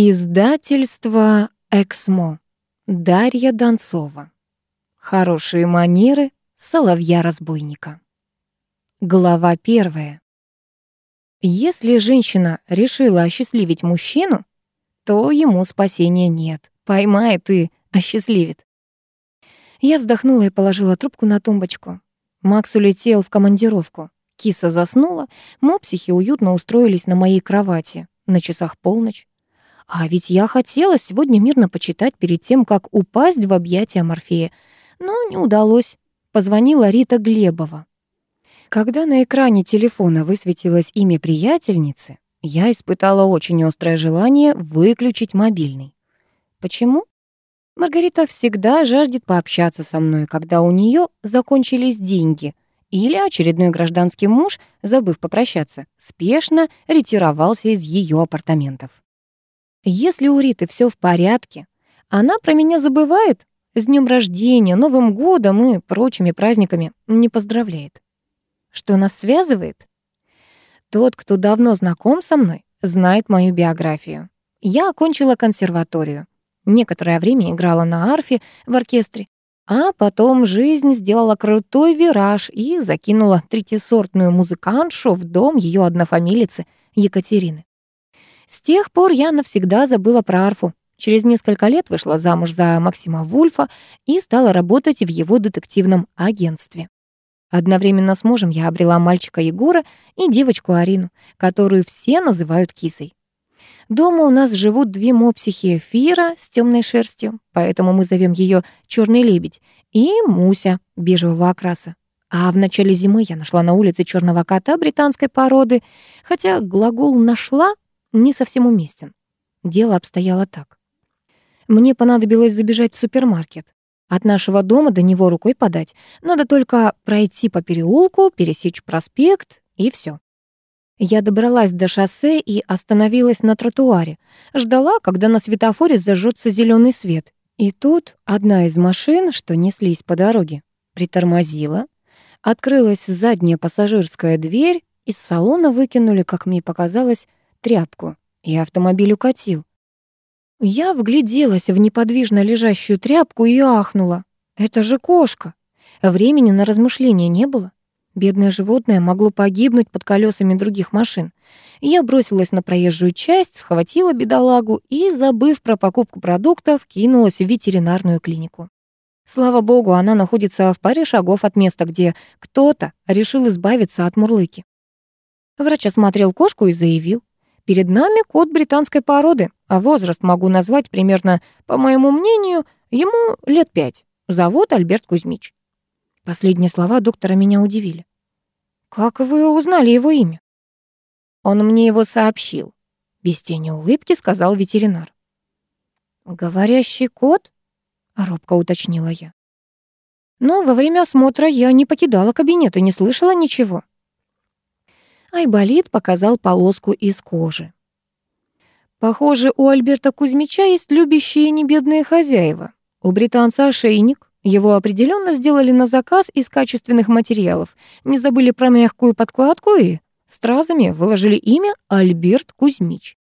Издательство «Эксмо». Дарья Донцова. Хорошие манеры соловья-разбойника. Глава первая. Если женщина решила осчастливить мужчину, то ему спасения нет. Поймает и осчастливит. Я вздохнула и положила трубку на тумбочку. Макс улетел в командировку. Киса заснула, мопсихи уютно устроились на моей кровати. На часах полночь. А ведь я хотела сегодня мирно почитать перед тем, как упасть в объятия Морфея. Но не удалось. Позвонила Рита Глебова. Когда на экране телефона высветилось имя приятельницы, я испытала очень острое желание выключить мобильный. Почему? Маргарита всегда жаждет пообщаться со мной, когда у нее закончились деньги, или очередной гражданский муж, забыв попрощаться, спешно ретировался из ее апартаментов. Если у Риты все в порядке, она про меня забывает, с днем рождения, Новым годом и прочими праздниками не поздравляет. Что нас связывает? Тот, кто давно знаком со мной, знает мою биографию. Я окончила консерваторию. Некоторое время играла на арфе в оркестре, а потом жизнь сделала крутой вираж и закинула третьесортную музыкантшу в дом ее однофамилицы Екатерины. С тех пор я навсегда забыла про арфу. Через несколько лет вышла замуж за Максима Вульфа и стала работать в его детективном агентстве. Одновременно с мужем я обрела мальчика Егора и девочку Арину, которую все называют кисой. Дома у нас живут две мопсихи Фира с темной шерстью, поэтому мы зовем ее Черный лебедь, и Муся бежевого окраса. А в начале зимы я нашла на улице черного кота британской породы, хотя глагол «нашла» не совсем уместен. Дело обстояло так. Мне понадобилось забежать в супермаркет. От нашего дома до него рукой подать. Надо только пройти по переулку, пересечь проспект, и все. Я добралась до шоссе и остановилась на тротуаре. Ждала, когда на светофоре зажжется зеленый свет. И тут одна из машин, что неслись по дороге, притормозила. Открылась задняя пассажирская дверь, из салона выкинули, как мне показалось, тряпку, и автомобиль укатил. Я вгляделась в неподвижно лежащую тряпку и ахнула. Это же кошка. Времени на размышления не было. Бедное животное могло погибнуть под колесами других машин. Я бросилась на проезжую часть, схватила бедолагу и, забыв про покупку продуктов, кинулась в ветеринарную клинику. Слава богу, она находится в паре шагов от места, где кто-то решил избавиться от мурлыки. Врач осмотрел кошку и заявил. Перед нами кот британской породы, а возраст могу назвать примерно, по моему мнению, ему лет пять. Зовут Альберт Кузьмич. Последние слова доктора меня удивили. «Как вы узнали его имя?» «Он мне его сообщил», — без тени улыбки сказал ветеринар. «Говорящий кот?» — робко уточнила я. Но во время осмотра я не покидала кабинет и не слышала ничего. Айболит показал полоску из кожи. Похоже, у Альберта Кузьмича есть любящие небедные хозяева. У британца ошейник. Его определенно сделали на заказ из качественных материалов. Не забыли про мягкую подкладку и стразами выложили имя Альберт Кузьмич.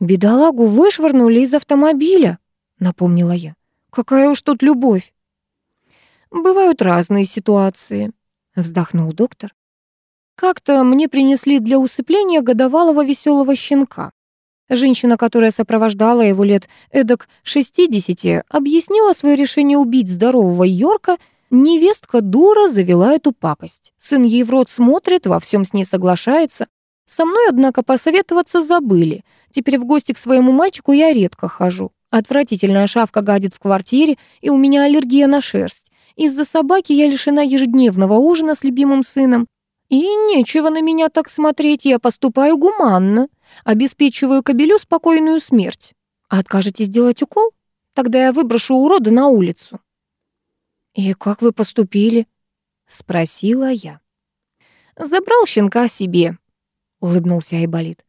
«Бедолагу вышвырнули из автомобиля», — напомнила я. «Какая уж тут любовь!» «Бывают разные ситуации», — вздохнул доктор. Как-то мне принесли для усыпления годовалого веселого щенка. Женщина, которая сопровождала его лет эдак 60, объяснила свое решение убить здорового Йорка. Невестка дура завела эту пакость. Сын ей в рот смотрит, во всем с ней соглашается. Со мной, однако, посоветоваться забыли. Теперь в гости к своему мальчику я редко хожу. Отвратительная шавка гадит в квартире, и у меня аллергия на шерсть. Из-за собаки я лишена ежедневного ужина с любимым сыном. И нечего на меня так смотреть, я поступаю гуманно, обеспечиваю кобелю спокойную смерть. А откажетесь делать укол? Тогда я выброшу урода на улицу. «И как вы поступили?» — спросила я. «Забрал щенка себе», — улыбнулся Айболит.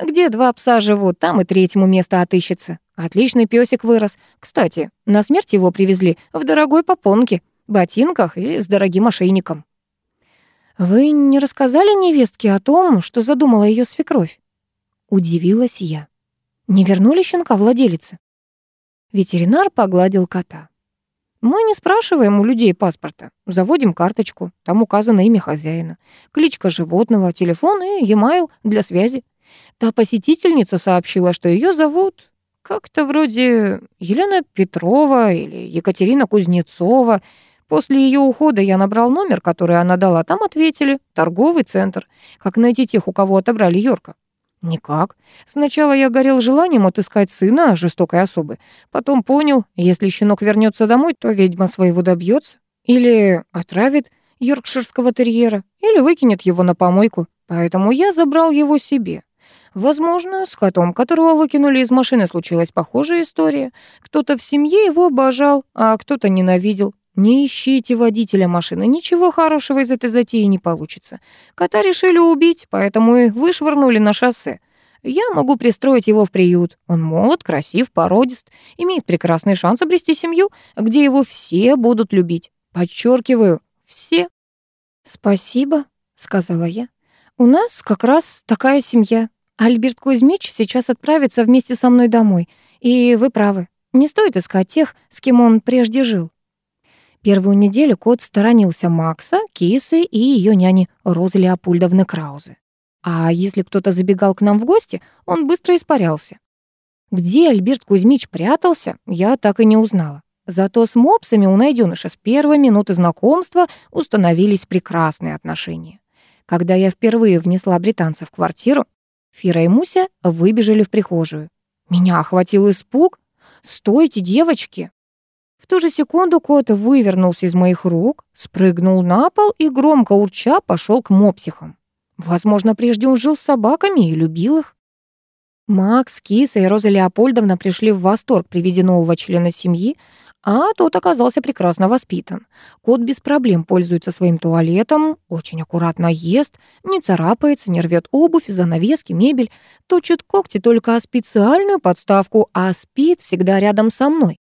«Где два пса живут, там и третьему место отыщется. Отличный песик вырос. Кстати, на смерть его привезли в дорогой попонке, ботинках и с дорогим ошейником». «Вы не рассказали невестке о том, что задумала ее свекровь?» Удивилась я. Не вернули щенка владелице? Ветеринар погладил кота. Мы не спрашиваем у людей паспорта. Заводим карточку. Там указано имя хозяина, кличка животного, телефон и e-mail для связи. Та посетительница сообщила, что ее зовут как-то вроде Елена Петрова или Екатерина Кузнецова. После ее ухода я набрал номер, который она дала. Там ответили. Торговый центр. Как найти тех, у кого отобрали Йорка? Никак. Сначала я горел желанием отыскать сына жестокой особы. Потом понял, если щенок вернется домой, то ведьма своего добьется. Или отравит йоркширского терьера, или выкинет его на помойку. Поэтому я забрал его себе. Возможно, с котом, которого выкинули из машины, случилась похожая история. Кто-то в семье его обожал, а кто-то ненавидел. Не ищите водителя машины, ничего хорошего из этой затеи не получится. Кота решили убить, поэтому и вышвырнули на шоссе. Я могу пристроить его в приют. Он молод, красив, породист, имеет прекрасный шанс обрести семью, где его все будут любить. Подчеркиваю, все. «Спасибо», — сказала я. «У нас как раз такая семья. Альберт Кузьмич сейчас отправится вместе со мной домой. И вы правы, не стоит искать тех, с кем он прежде жил. Первую неделю кот сторонился Макса, Кисы и ее няни Розы Леопольдовны Краузе. А если кто-то забегал к нам в гости, он быстро испарялся. Где Альберт Кузьмич прятался, я так и не узнала. Зато с мопсами у найденыша с первой минуты знакомства установились прекрасные отношения. Когда я впервые внесла британца в квартиру, Фира и Муся выбежали в прихожую. Меня охватил испуг. «Стойте, девочки!» В ту же секунду кот вывернулся из моих рук, спрыгнул на пол и, громко урча, пошел к мопсихам. Возможно, прежде он жил с собаками и любил их. Макс, Киса и Роза Леопольдовна пришли в восторг при виде нового члена семьи, а тот оказался прекрасно воспитан. Кот без проблем пользуется своим туалетом, очень аккуратно ест, не царапается, не рвет обувь, занавески, мебель, точит когти только о специальную подставку, а спит всегда рядом со мной.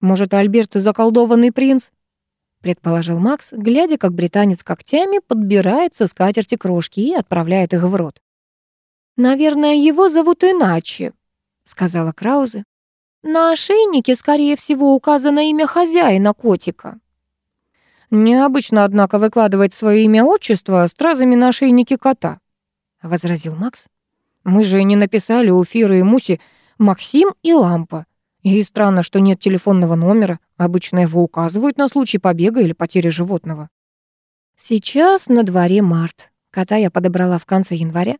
Может, Альберт заколдованный принц? Предположил Макс, глядя, как британец когтями подбирает со скатерти крошки и отправляет их в рот. «Наверное, его зовут иначе», — сказала Краузе. «На ошейнике, скорее всего, указано имя хозяина котика». «Необычно, однако, выкладывать свое имя-отчество стразами на ошейнике кота», — возразил Макс. «Мы же не написали у Фиры и Муси Максим и Лампа. И странно, что нет телефонного номера. Обычно его указывают на случай побега или потери животного. Сейчас на дворе март. Кота я подобрала в конце января.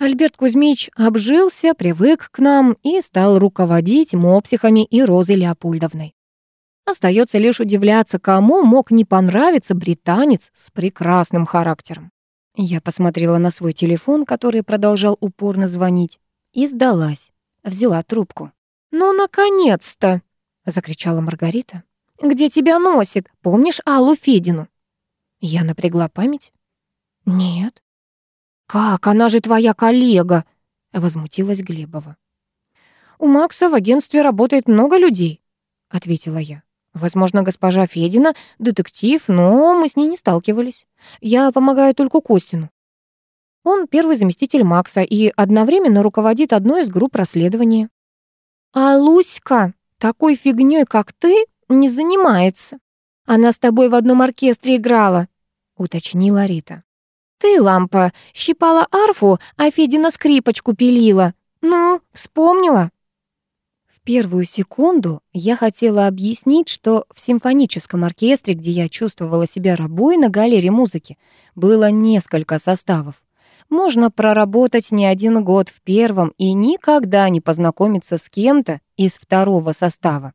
Альберт Кузьмич обжился, привык к нам и стал руководить мопсихами и Розой Леопольдовной. Остается лишь удивляться, кому мог не понравиться британец с прекрасным характером. Я посмотрела на свой телефон, который продолжал упорно звонить, и сдалась. Взяла трубку. «Ну, наконец-то!» — закричала Маргарита. «Где тебя носит? Помнишь Аллу Федину?» Я напрягла память. «Нет». «Как? Она же твоя коллега!» — возмутилась Глебова. «У Макса в агентстве работает много людей», — ответила я. «Возможно, госпожа Федина — детектив, но мы с ней не сталкивались. Я помогаю только Костину. Он первый заместитель Макса и одновременно руководит одной из групп расследования. А Луська такой фигнёй, как ты, не занимается. Она с тобой в одном оркестре играла, уточнила Рита. Ты, лампа, щипала арфу, а Федина скрипочку пилила. Ну, вспомнила? В первую секунду я хотела объяснить, что в симфоническом оркестре, где я чувствовала себя рабой на галере музыки, было несколько составов можно проработать не один год в первом и никогда не познакомиться с кем-то из второго состава.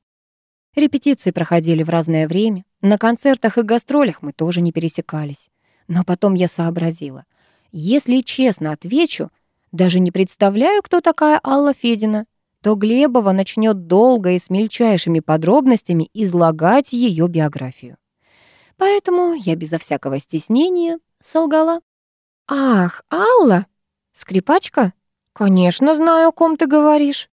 Репетиции проходили в разное время, на концертах и гастролях мы тоже не пересекались. Но потом я сообразила. Если честно отвечу, даже не представляю, кто такая Алла Федина, то Глебова начнет долго и с мельчайшими подробностями излагать ее биографию. Поэтому я безо всякого стеснения солгала. «Ах, Алла? Скрипачка? Конечно, знаю, о ком ты говоришь».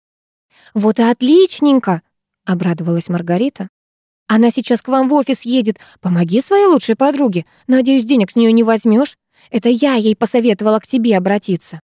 «Вот и отличненько!» — обрадовалась Маргарита. «Она сейчас к вам в офис едет. Помоги своей лучшей подруге. Надеюсь, денег с нее не возьмешь. Это я ей посоветовала к тебе обратиться».